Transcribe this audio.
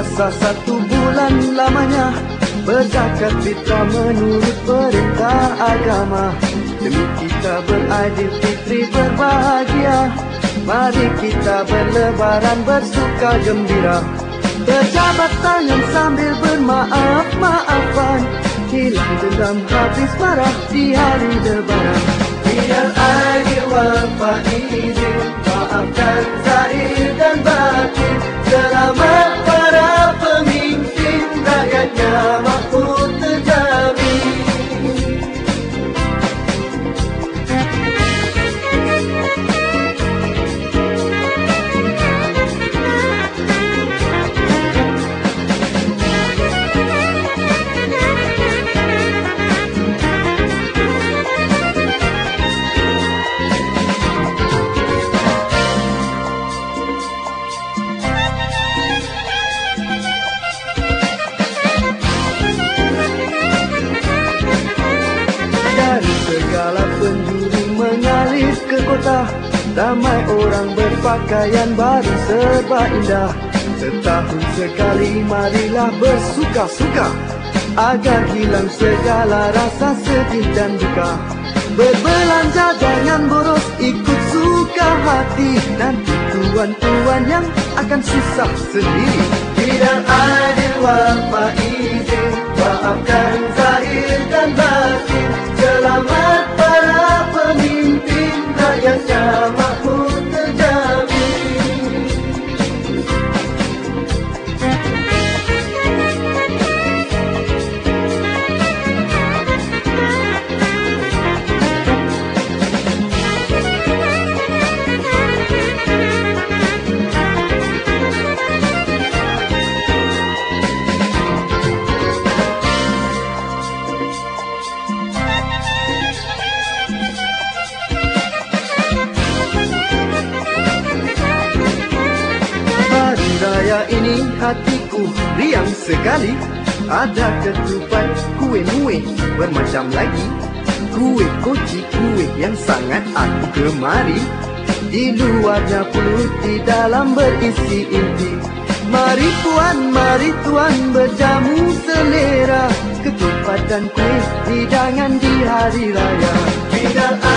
berpuasa satu bulan lamanya Berzakat fitrah menurut perintah agama. Demi kita beradil fitri berbahagia Mari kita berlebaran bersuka gembira. Berjabat tangan sambil bermaaf-maafan Hilang dendam habis marah di hari lebaran. Biar adil wafah izin Maafkan kota Ramai orang berpakaian baru serba indah. Setahun sekali marilah bersuka-suka. Agar hilang segala rasa sedih dan duka. Berbelanja jangan boros ikut suka hati. Nanti tuan-tuan yang akan susah sendiri. Tidak adil wafah izin Maafkan Raya ini hatiku riang sekali. Ada ketupat kue muih bermacam lagi. Kue koci kue yang sangat aku gemari. Di luarnya pulut di dalam berisi inti. Mari puan, mari tuan berjamu selera. Ketupat dan kue hidangan di hari raya. Aja